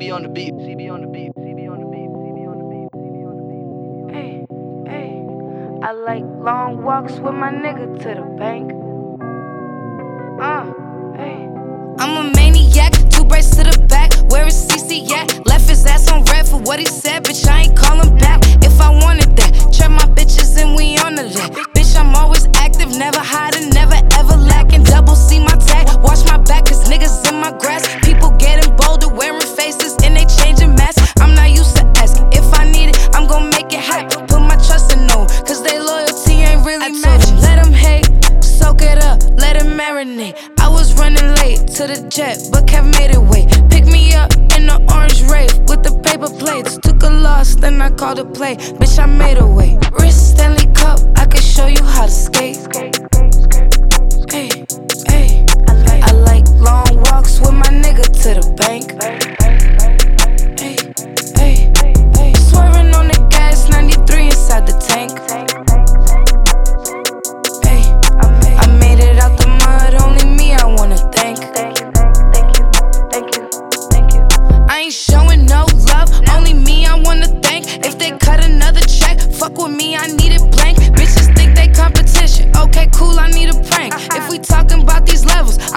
CB on the beat. CB on the beat. CB on the beat. CB on the beat. CB on the beat. Hey, hey. I like long walks with my nigga to the bank. Uh, hey. I'm a maniac, two braids to the back. Where is CC at? Left his ass on red for what he said, really matching. Let them hate, soak it up, let it marinate. I was running late to the jet, but Kev made it wait. Pick me up in the orange rave with the paper plates. Took a loss, then I called a play. Bitch, I made a way. Wrist Stanley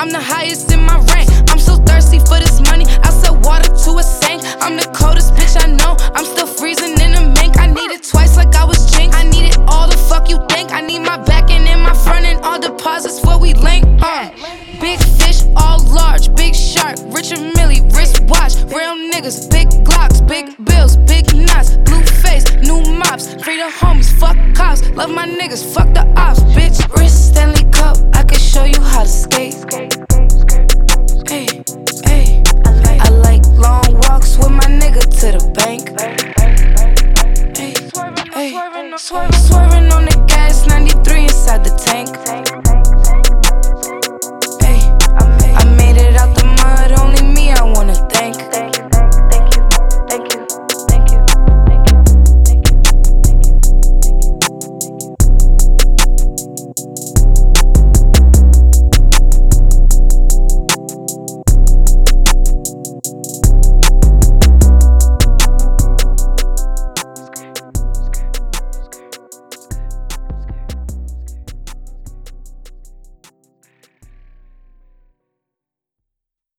I'm the highest in my rank. I'm so thirsty for this money. I sell water to a sink. I'm the coldest bitch I know. I'm still freezing in a mink. I need it twice like I was jinx. I need it all the fuck you think. I need my back and in my front and all deposits where we link. Uh. Big fish, all large, big shark, Richard Mille, wrist watch, real niggas, big glocks, big bills, big knots, blue face, new mops, free the homies, fuck cops, love my niggas, fuck the ops, bitch. Wrist Stanley Cup, I can show you how to skate.